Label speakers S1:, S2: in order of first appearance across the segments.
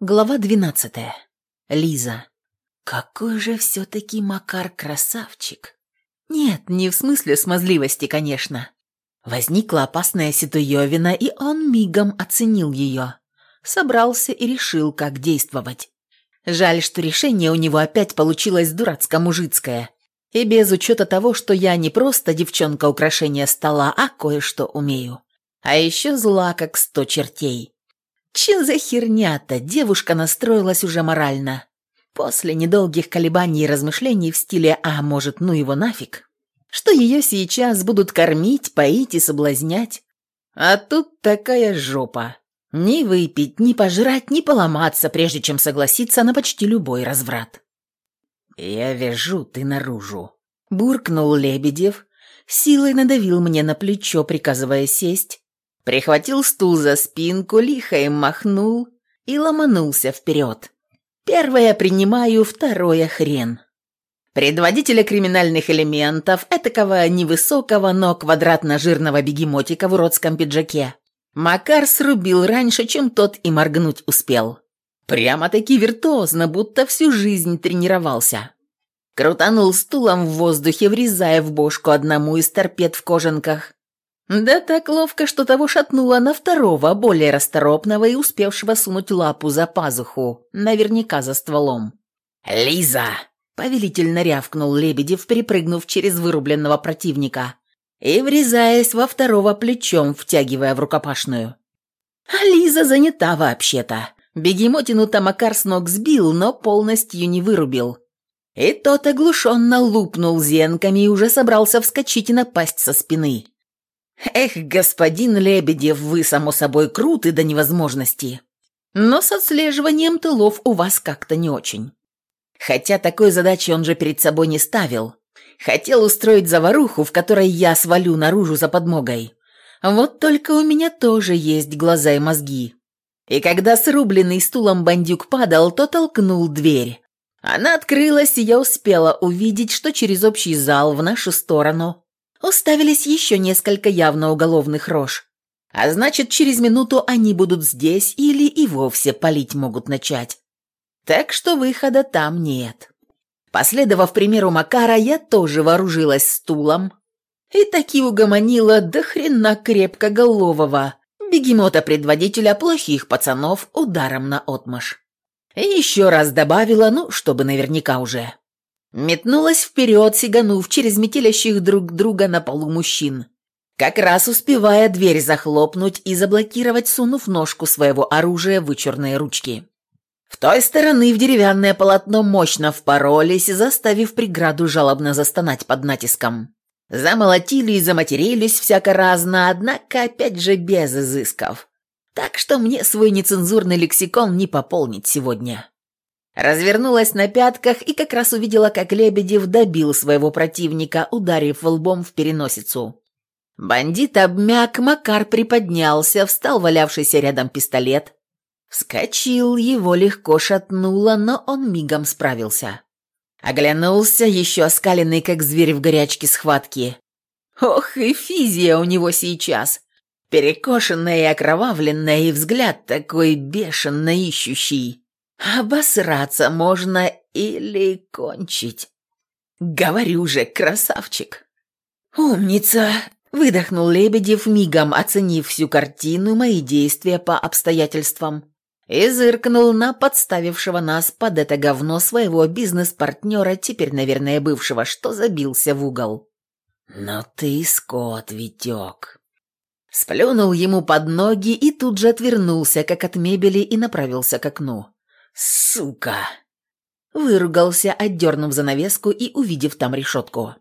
S1: Глава двенадцатая. Лиза. Какой же все-таки Макар красавчик. Нет, не в смысле смазливости, конечно. Возникла опасная ситуевина, и он мигом оценил ее. Собрался и решил, как действовать. Жаль, что решение у него опять получилось дурацко-мужицкое. И без учета того, что я не просто девчонка украшения стола, а кое-что умею. А еще зла, как сто чертей. Че за херня-то? Девушка настроилась уже морально. После недолгих колебаний и размышлений в стиле «а может, ну его нафиг», что ее сейчас будут кормить, поить и соблазнять. А тут такая жопа. Ни выпить, ни пожрать, ни поломаться, прежде чем согласиться на почти любой разврат. «Я вяжу, ты наружу», — буркнул Лебедев, силой надавил мне на плечо, приказывая сесть, Прихватил стул за спинку, лихо им махнул и ломанулся вперед. Первое принимаю, второе хрен. Предводителя криминальных элементов, этакого невысокого, но квадратно-жирного бегемотика в уродском пиджаке, Макар срубил раньше, чем тот и моргнуть успел. Прямо-таки виртуозно, будто всю жизнь тренировался. Крутанул стулом в воздухе, врезая в бошку одному из торпед в кожанках, да так ловко, что того шатнуло на второго, более расторопного и успевшего сунуть лапу за пазуху, наверняка за стволом. «Лиза!» — повелительно рявкнул Лебедев, перепрыгнув через вырубленного противника и врезаясь во второго плечом, втягивая в рукопашную. А Лиза занята вообще-то. Бегемотину Тамакар с ног сбил, но полностью не вырубил. И тот оглушенно лупнул зенками и уже собрался вскочить и напасть со спины. «Эх, господин Лебедев, вы, само собой, круты до невозможности. Но с отслеживанием тылов у вас как-то не очень. Хотя такой задачи он же перед собой не ставил. Хотел устроить заваруху, в которой я свалю наружу за подмогой. Вот только у меня тоже есть глаза и мозги. И когда срубленный стулом бандюк падал, то толкнул дверь. Она открылась, и я успела увидеть, что через общий зал в нашу сторону уставились еще несколько явно уголовных рож. А значит, через минуту они будут здесь или и вовсе палить могут начать. Так что выхода там нет. Последовав примеру Макара, я тоже вооружилась стулом и таки угомонила до хрена крепкоголового бегемота-предводителя плохих пацанов ударом на отмаш. И еще раз добавила, ну, чтобы наверняка уже. Метнулась вперед, сиганув через метелящих друг друга на полу мужчин. Как раз успевая дверь захлопнуть и заблокировать, сунув ножку своего оружия в вычурные ручки. В той стороны в деревянное полотно мощно впоролись, заставив преграду жалобно застонать под натиском. Замолотили и заматерились всяко разно, однако опять же без изысков. Так что мне свой нецензурный лексикон не пополнить сегодня. Развернулась на пятках и как раз увидела, как Лебедев добил своего противника, ударив лбом в переносицу. Бандит обмяк, Макар приподнялся, встал валявшийся рядом пистолет. Вскочил, его легко шатнуло, но он мигом справился. Оглянулся, еще оскаленный, как зверь в горячке схватки. Ох, и физия у него сейчас. Перекошенная и окровавленная, и взгляд такой бешено ищущий. Обосраться можно или кончить. Говорю же, красавчик. Умница, выдохнул Лебедев, мигом оценив всю картину мои действия по обстоятельствам. И зыркнул на подставившего нас под это говно своего бизнес-партнера, теперь, наверное, бывшего, что забился в угол. «Но ты скот, Витек!» Сплюнул ему под ноги и тут же отвернулся, как от мебели, и направился к окну. «Сука!» Выругался, отдернув занавеску и увидев там решетку.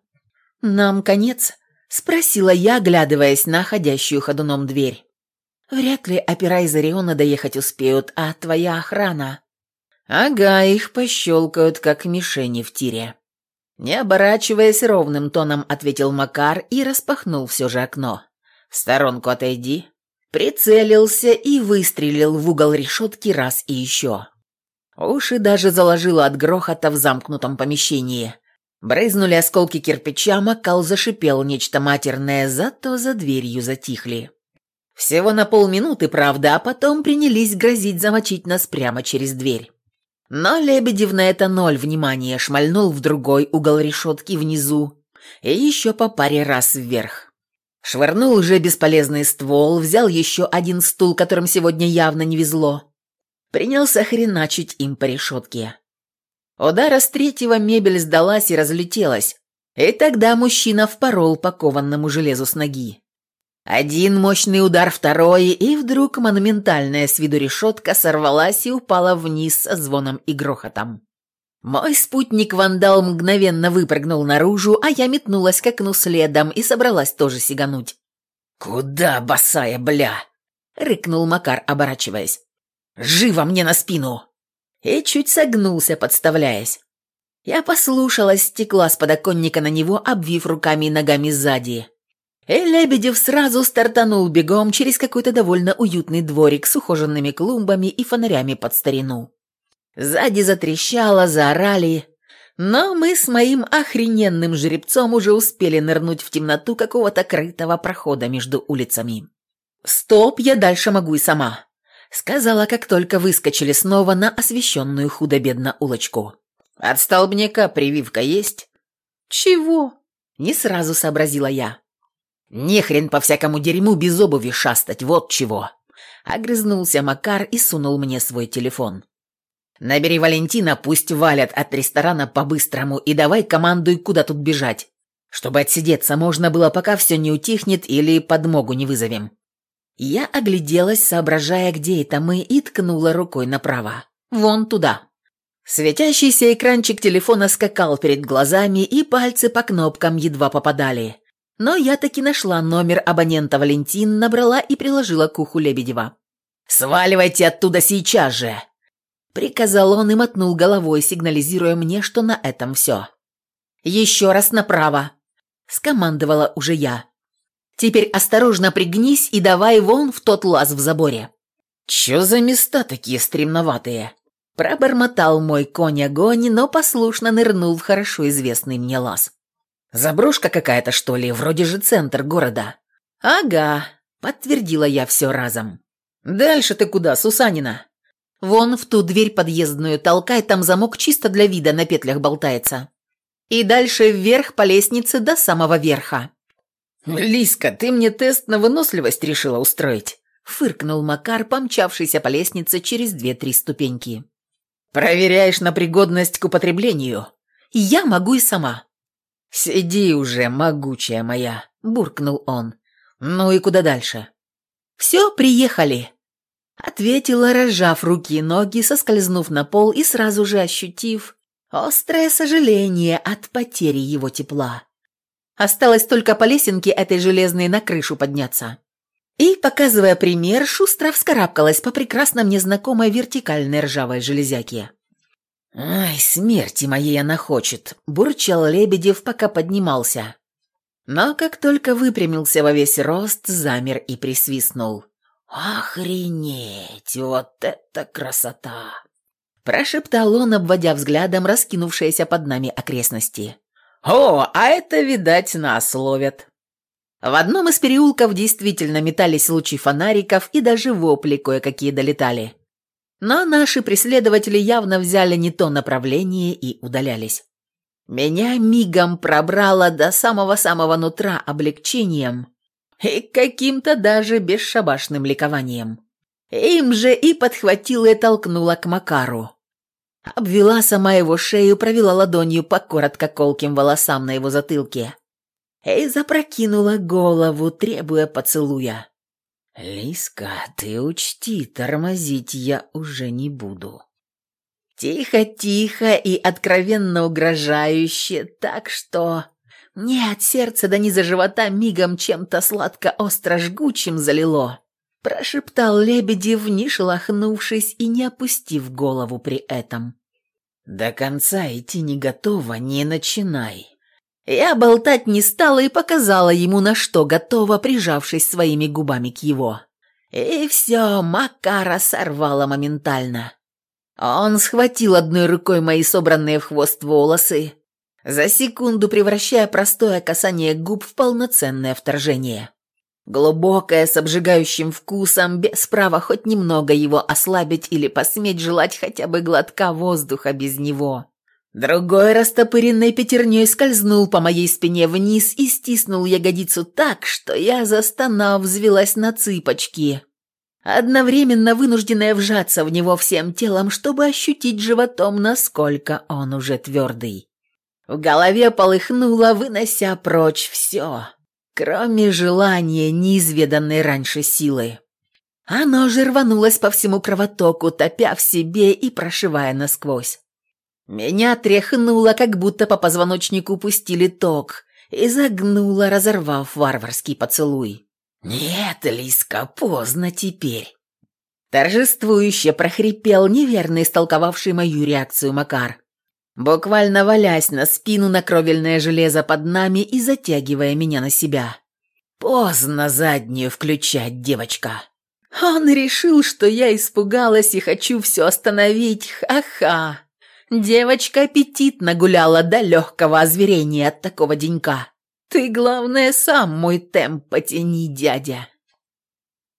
S1: «Нам конец?» – спросила я, глядываясь на ходящую ходуном дверь. «Вряд ли опера из Ориона доехать успеют, а твоя охрана...» «Ага, их пощелкают, как мишени в тире». Не оборачиваясь ровным тоном, ответил Макар и распахнул все же окно. «В сторонку отойди». Прицелился и выстрелил в угол решетки раз и еще. Уши даже заложило от грохота в замкнутом помещении. Брызнули осколки кирпича, Макал зашипел нечто матерное, зато за дверью затихли. Всего на полминуты, правда, а потом принялись грозить замочить нас прямо через дверь. Но Лебедев на это ноль внимания шмальнул в другой угол решетки внизу и еще по паре раз вверх. Швырнул уже бесполезный ствол, взял еще один стул, которым сегодня явно не везло. Принялся хреначить им по решетке. Удара с третьего мебель сдалась и разлетелась, и тогда мужчина впорол по кованному железу с ноги. Один мощный удар, второй, и вдруг монументальная с виду решетка сорвалась и упала вниз со звоном и грохотом. Мой спутник-вандал мгновенно выпрыгнул наружу, а я метнулась к окну следом и собралась тоже сигануть. «Куда, босая бля?» — рыкнул Макар, оборачиваясь. «Живо мне на спину!» И чуть согнулся, подставляясь. Я послушалась, стекла с подоконника на него, обвив руками и ногами сзади. И Лебедев сразу стартанул бегом через какой-то довольно уютный дворик с ухоженными клумбами и фонарями под старину. Сзади затрещало, заорали, но мы с моим охрененным жеребцом уже успели нырнуть в темноту какого-то крытого прохода между улицами. «Стоп, я дальше могу и сама», — сказала, как только выскочили снова на освещенную худо-бедно улочку. «От столбняка прививка есть?» «Чего?» — не сразу сообразила я. «Не хрен по всякому дерьму без обуви шастать, вот чего!» Огрызнулся Макар и сунул мне свой телефон. Набери Валентина, пусть валят от ресторана по-быстрому и давай командуй, куда тут бежать. Чтобы отсидеться можно было, пока все не утихнет или подмогу не вызовем. Я огляделась, соображая, где это мы, и ткнула рукой направо. Вон туда. Светящийся экранчик телефона скакал перед глазами, и пальцы по кнопкам едва попадали. Но я таки нашла номер абонента Валентин, набрала и приложила к уху Лебедева. «Сваливайте оттуда сейчас же!» Приказал он и мотнул головой, сигнализируя мне, что на этом все. «Еще раз направо!» – скомандовала уже я. «Теперь осторожно пригнись и давай вон в тот лаз в заборе». «Чё за места такие стремноватые?» Пробормотал мой конь-огонь, но послушно нырнул в хорошо известный мне лаз. «Заброшка какая-то, что ли? Вроде же центр города». «Ага», — подтвердила я все разом. «Дальше ты куда, Сусанина?» Вон в ту дверь подъездную толкай, там замок чисто для вида на петлях болтается. И дальше вверх по лестнице до самого верха. «Лиска, ты мне тест на выносливость решила устроить?» Фыркнул Макар, помчавшийся по лестнице через две-три ступеньки. «Проверяешь на пригодность к употреблению?» «Я могу и сама». «Сиди уже, могучая моя», – буркнул он. «Ну и куда дальше?» «Все, приехали», Ответила, разжав руки и ноги, соскользнув на пол и сразу же ощутив острое сожаление от потери его тепла. Осталось только по лесенке этой железной на крышу подняться. И, показывая пример, шустро вскарабкалась по прекрасно мне знакомой вертикальной ржавой железяке. «Ай, смерти моей она хочет!» – бурчал Лебедев, пока поднимался. Но как только выпрямился во весь рост, замер и присвистнул. «Охренеть! Вот это красота!» Прошептал он, обводя взглядом раскинувшиеся под нами окрестности. «О, а это, видать, нас ловят!» В одном из переулков действительно метались лучи фонариков и даже вопли кое-какие долетали. Но наши преследователи явно взяли не то направление и удалялись. Меня мигом пробрало до самого-самого нутра облегчением, и каким-то даже бесшабашным ликованием. Им же и подхватила и толкнула к Макару. Обвела сама его шею, провела ладонью по коротко колким волосам на его затылке и запрокинула голову, требуя поцелуя. «Лиска, ты учти, тормозить я уже не буду». Тихо-тихо и откровенно угрожающе, так что нет, сердце до низа живота мигом чем-то сладко-остро-жгучим залило. Прошептал Лебедев, не шелохнувшись и не опустив голову при этом. «До конца идти не готова, не начинай». Я болтать не стала и показала ему, на что готова, прижавшись своими губами к его. И все, Макара сорвала моментально. Он схватил одной рукой мои собранные в хвост волосы, за секунду превращая простое касание губ в полноценное вторжение. Глубокое, с обжигающим вкусом, без права хоть немного его ослабить или посметь желать хотя бы глотка воздуха без него. Другой растопыренной пятерней скользнул по моей спине вниз и стиснул ягодицу так, что я, застонав, взвелась на цыпочки, одновременно вынужденная вжаться в него всем телом, чтобы ощутить животом, насколько он уже твердый. В голове полыхнуло, вынося прочь все, кроме желания неизведанной раньше силы. Оно же рванулось по всему кровотоку, топя в себе и прошивая насквозь. Меня тряхнуло, как будто по позвоночнику пустили ток, и загнуло, разорвав варварский поцелуй. «Нет, Лиска, поздно теперь!» Торжествующе прохрипел неверно истолковавший мою реакцию Макар, буквально валясь на спину на кровельное железо под нами и затягивая меня на себя. «Поздно заднюю включать, девочка!» Он решил, что я испугалась и хочу все остановить, ха-ха. Девочка аппетитно гуляла до легкого озверения от такого денька. Ты, главное, сам мой темп потяни, дядя.